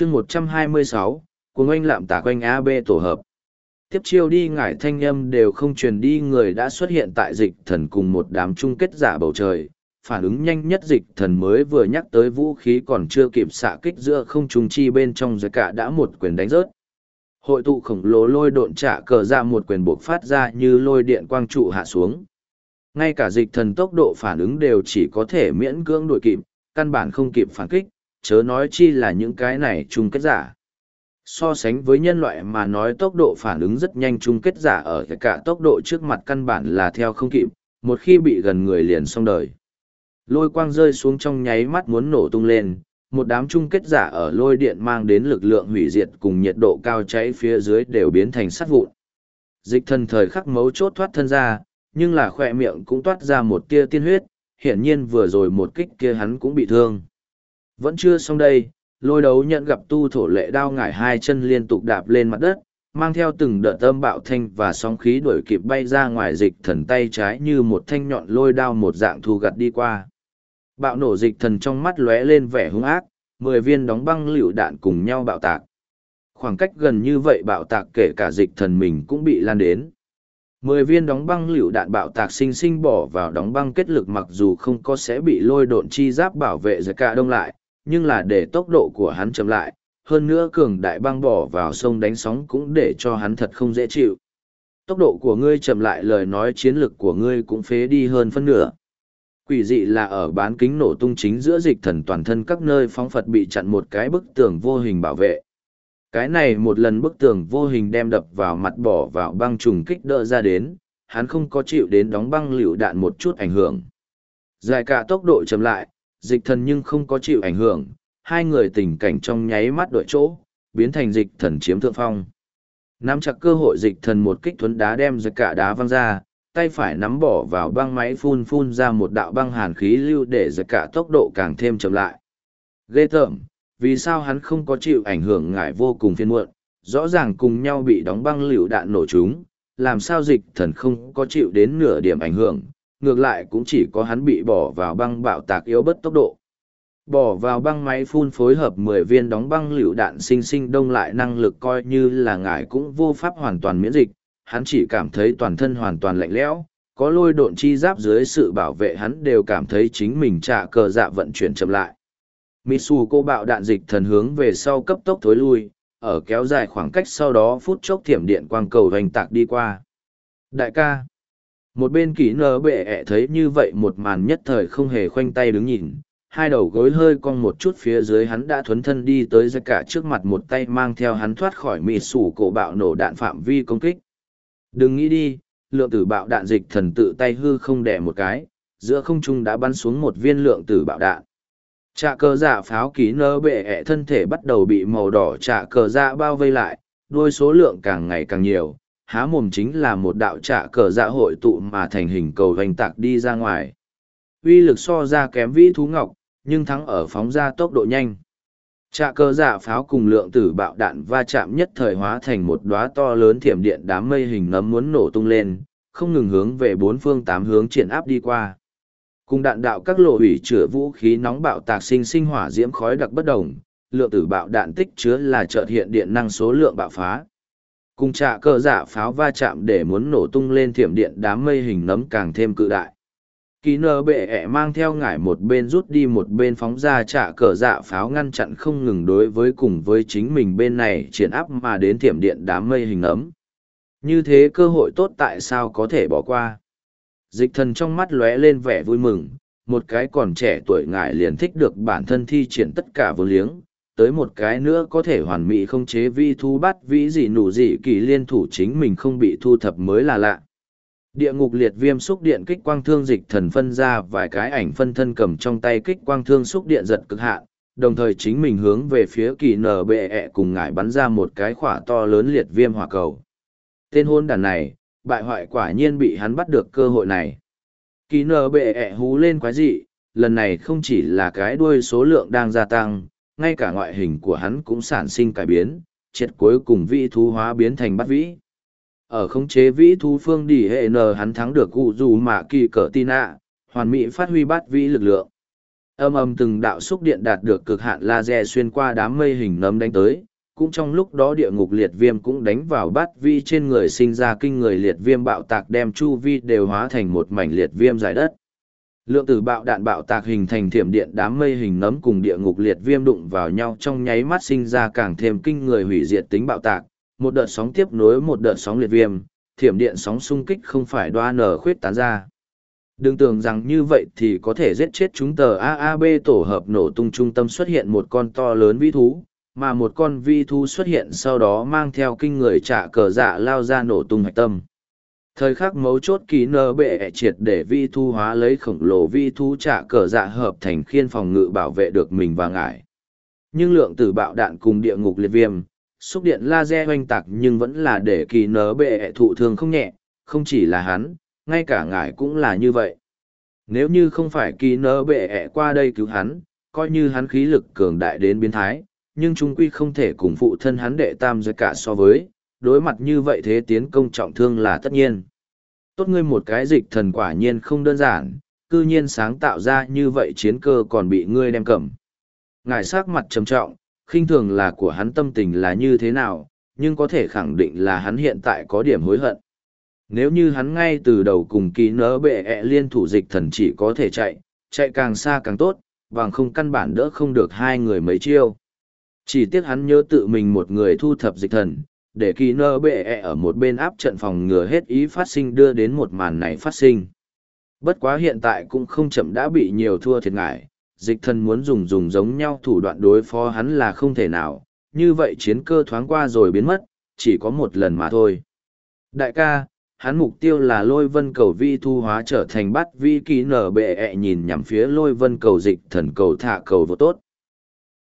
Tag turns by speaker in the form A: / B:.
A: chương một trăm hai mươi sáu oanh lạm tả quanh ab tổ hợp. Tiếp chiêu đi, ngải thanh âm đều không truyền đi, người đã xuất hiện tại dịch thần cùng một đám chung kết giả bầu trời. Phản ứng nhanh nhất dịch thần mới vừa nhắc tới vũ khí còn chưa kịp xạ kích giữa không trung chi bên trong giới cả đã một quyền đánh rớt. Hội tụ khổng lồ lôi độn trả cờ ra một quyền buộc phát ra như lôi điện quang trụ hạ xuống. Ngay cả dịch thần tốc độ phản ứng đều chỉ có thể miễn cưỡng đuổi kịp, căn bản không kịp phản kích chớ nói chi là những cái này chung kết giả. So sánh với nhân loại mà nói tốc độ phản ứng rất nhanh chung kết giả ở cả tốc độ trước mặt căn bản là theo không kịp, một khi bị gần người liền xong đời. Lôi quang rơi xuống trong nháy mắt muốn nổ tung lên, một đám chung kết giả ở lôi điện mang đến lực lượng hủy diệt cùng nhiệt độ cao cháy phía dưới đều biến thành sắt vụn. Dịch thần thời khắc mấu chốt thoát thân ra, nhưng là khoe miệng cũng toát ra một tia tiên huyết, hiển nhiên vừa rồi một kích kia hắn cũng bị thương vẫn chưa xong đây, lôi đấu nhận gặp tu thổ lệ đao ngải hai chân liên tục đạp lên mặt đất, mang theo từng đợt âm bạo thanh và sóng khí đuổi kịp bay ra ngoài dịch thần tay trái như một thanh nhọn lôi đao một dạng thu gặt đi qua. Bạo nổ dịch thần trong mắt lóe lên vẻ hung ác, mười viên đóng băng lựu đạn cùng nhau bạo tạc. Khoảng cách gần như vậy bạo tạc kể cả dịch thần mình cũng bị lan đến. Mười viên đóng băng lựu đạn bạo tạc sinh sinh bỏ vào đóng băng kết lực mặc dù không có sẽ bị lôi độn chi giáp bảo vệ giật cả đông lại nhưng là để tốc độ của hắn chậm lại, hơn nữa cường đại băng bỏ vào sông đánh sóng cũng để cho hắn thật không dễ chịu. Tốc độ của ngươi chậm lại lời nói chiến lực của ngươi cũng phế đi hơn phân nửa. Quỷ dị là ở bán kính nổ tung chính giữa dịch thần toàn thân các nơi phóng phật bị chặn một cái bức tường vô hình bảo vệ. Cái này một lần bức tường vô hình đem đập vào mặt bỏ vào băng trùng kích đỡ ra đến, hắn không có chịu đến đóng băng liều đạn một chút ảnh hưởng. Dài cả tốc độ chậm lại dịch thần nhưng không có chịu ảnh hưởng hai người tình cảnh trong nháy mắt đổi chỗ biến thành dịch thần chiếm thượng phong nắm chặt cơ hội dịch thần một kích thuấn đá đem giật cả đá văng ra tay phải nắm bỏ vào băng máy phun phun ra một đạo băng hàn khí lưu để giật cả tốc độ càng thêm chậm lại. Ghê tởm, vì sao hắn không có chịu ảnh hưởng ngại vô cùng phiên muộn, rõ ràng cùng nhau bị đóng băng liều đạn nổ chúng, làm sao dịch thần không có chịu đến nửa điểm ảnh hưởng, ngược lại cũng chỉ có hắn bị bỏ vào băng bạo tạc yếu bất tốc độ. Bỏ vào băng máy phun phối hợp mười viên đóng băng liều đạn sinh sinh đông lại năng lực coi như là ngài cũng vô pháp hoàn toàn miễn dịch, hắn chỉ cảm thấy toàn thân hoàn toàn lạnh lẽo, có lôi độn chi giáp dưới sự bảo vệ hắn đều cảm thấy chính mình trả cờ dạ vận chuyển chậm lại. Mitsu cô bạo đạn dịch thần hướng về sau cấp tốc thối lui, ở kéo dài khoảng cách sau đó phút chốc thiểm điện quang cầu hoành tạc đi qua. Đại ca, một bên kỹ nở bệ ẹ thấy như vậy một màn nhất thời không hề khoanh tay đứng nhìn, hai đầu gối hơi cong một chút phía dưới hắn đã thuấn thân đi tới ra cả trước mặt một tay mang theo hắn thoát khỏi mịt sủ cổ bạo nổ đạn phạm vi công kích. Đừng nghĩ đi, lượng tử bạo đạn dịch thần tự tay hư không đẻ một cái, giữa không trung đã bắn xuống một viên lượng tử bạo đạn. Trạ cờ giả dạ pháo ký nơ bệ ẹ thân thể bắt đầu bị màu đỏ trạ cờ giả dạ bao vây lại, đôi số lượng càng ngày càng nhiều, há mồm chính là một đạo trạ cờ dạ hội tụ mà thành hình cầu hoành tạc đi ra ngoài. Uy lực so ra kém vĩ thú ngọc, nhưng thắng ở phóng ra tốc độ nhanh. Trạ cơ dạ pháo cùng lượng tử bạo đạn va chạm nhất thời hóa thành một đóa to lớn thiểm điện đám mây hình nấm muốn nổ tung lên, không ngừng hướng về bốn phương tám hướng triển áp đi qua. Cùng đạn đạo các lộ hủy chữa vũ khí nóng bạo tạc sinh sinh hỏa diễm khói đặc bất đồng, lượng tử bạo đạn tích chứa là chợt hiện điện năng số lượng bạo phá. Cùng trạ cờ giả pháo va chạm để muốn nổ tung lên thiểm điện đám mây hình nấm càng thêm cự đại. Kỳ nơ bệ ẹ mang theo ngải một bên rút đi một bên phóng ra trả cờ dạ pháo ngăn chặn không ngừng đối với cùng với chính mình bên này triển áp mà đến thiểm điện đám mây hình ấm như thế cơ hội tốt tại sao có thể bỏ qua? Dịch thần trong mắt lóe lên vẻ vui mừng, một cái còn trẻ tuổi ngải liền thích được bản thân thi triển tất cả vô liếng tới một cái nữa có thể hoàn mỹ không chế vi thu bắt vĩ gì nụ gì kỳ liên thủ chính mình không bị thu thập mới là lạ Địa ngục liệt viêm xúc điện kích quang thương dịch thần phân ra vài cái ảnh phân thân cầm trong tay kích quang thương xúc điện giật cực hạn, đồng thời chính mình hướng về phía kỳ nở bệ ẹ cùng ngải bắn ra một cái khỏa to lớn liệt viêm hỏa cầu. Tên hôn đàn này, bại hoại quả nhiên bị hắn bắt được cơ hội này. Kỳ nở bệ ẹ hú lên quái dị, lần này không chỉ là cái đuôi số lượng đang gia tăng, ngay cả ngoại hình của hắn cũng sản sinh cải biến, triệt cuối cùng vĩ thú hóa biến thành bắt vĩ ở khống chế vĩ thú phương đi hệ n hắn thắng được cụ dù mà kỳ cỡ tin ạ hoàn mỹ phát huy bát vĩ lực lượng Âm âm từng đạo xúc điện đạt được cực hạn laser xuyên qua đám mây hình nấm đánh tới, cũng trong lúc đó địa ngục liệt viêm cũng đánh vào bát vi trên người sinh ra kinh người liệt viêm bạo tạc đem chu vi đều hóa thành một mảnh liệt viêm dài đất. Lượng tử bạo đạn bạo tạc hình thành thiểm điện đám mây hình nấm cùng địa ngục liệt viêm đụng vào nhau trong nháy mắt sinh ra càng thêm kinh người hủy diệt tính bạo tạc, một đợt sóng tiếp nối một đợt sóng liệt viêm, thiểm điện sóng xung kích không phải đoa nở khuyết tán ra. Đừng tưởng rằng như vậy thì có thể giết chết chúng tờ AAB tổ hợp nổ tung trung tâm xuất hiện một con to lớn vĩ thú, mà một con vi thú xuất hiện sau đó mang theo kinh người trả cờ dạ lao ra nổ tung hạch tâm. Thời khắc mấu chốt kỳ nơ bệ triệt để vi thu hóa lấy khổng lồ vi thú trả cờ dạ hợp thành khiên phòng ngự bảo vệ được mình và ngải. Nhưng lượng tử bạo đạn cùng địa ngục liệt viêm, xúc điện laser oanh tạc nhưng vẫn là để kỳ nớ bệ thụ thương không nhẹ, không chỉ là hắn, ngay cả ngải cũng là như vậy. Nếu như không phải kỳ nớ bệ qua đây cứu hắn, coi như hắn khí lực cường đại đến biến thái, nhưng trung quy không thể cùng phụ thân hắn đệ tam giới cả so với, đối mặt như vậy thế tiến công trọng thương là tất nhiên. Tốt ngươi một cái dịch thần quả nhiên không đơn giản, cư nhiên sáng tạo ra như vậy chiến cơ còn bị ngươi đem cầm. Ngài sắc mặt trầm trọng, khinh thường là của hắn tâm tình là như thế nào, nhưng có thể khẳng định là hắn hiện tại có điểm hối hận. Nếu như hắn ngay từ đầu cùng ký nỡ bệ ẹ liên thủ dịch thần chỉ có thể chạy, chạy càng xa càng tốt, bằng không căn bản đỡ không được hai người mấy chiêu. Chỉ tiếc hắn nhớ tự mình một người thu thập dịch thần, để kỳ nơ bệ ẹ ở một bên áp trận phòng ngừa hết ý phát sinh đưa đến một màn này phát sinh. Bất quá hiện tại cũng không chậm đã bị nhiều thua thiệt ngại, dịch thần muốn dùng dùng giống nhau thủ đoạn đối phó hắn là không thể nào, như vậy chiến cơ thoáng qua rồi biến mất, chỉ có một lần mà thôi. Đại ca, hắn mục tiêu là lôi vân cầu vi thu hóa trở thành bắt vi kỳ nở bệ ẹ nhìn nhằm phía lôi vân cầu dịch thần cầu thả cầu vô tốt.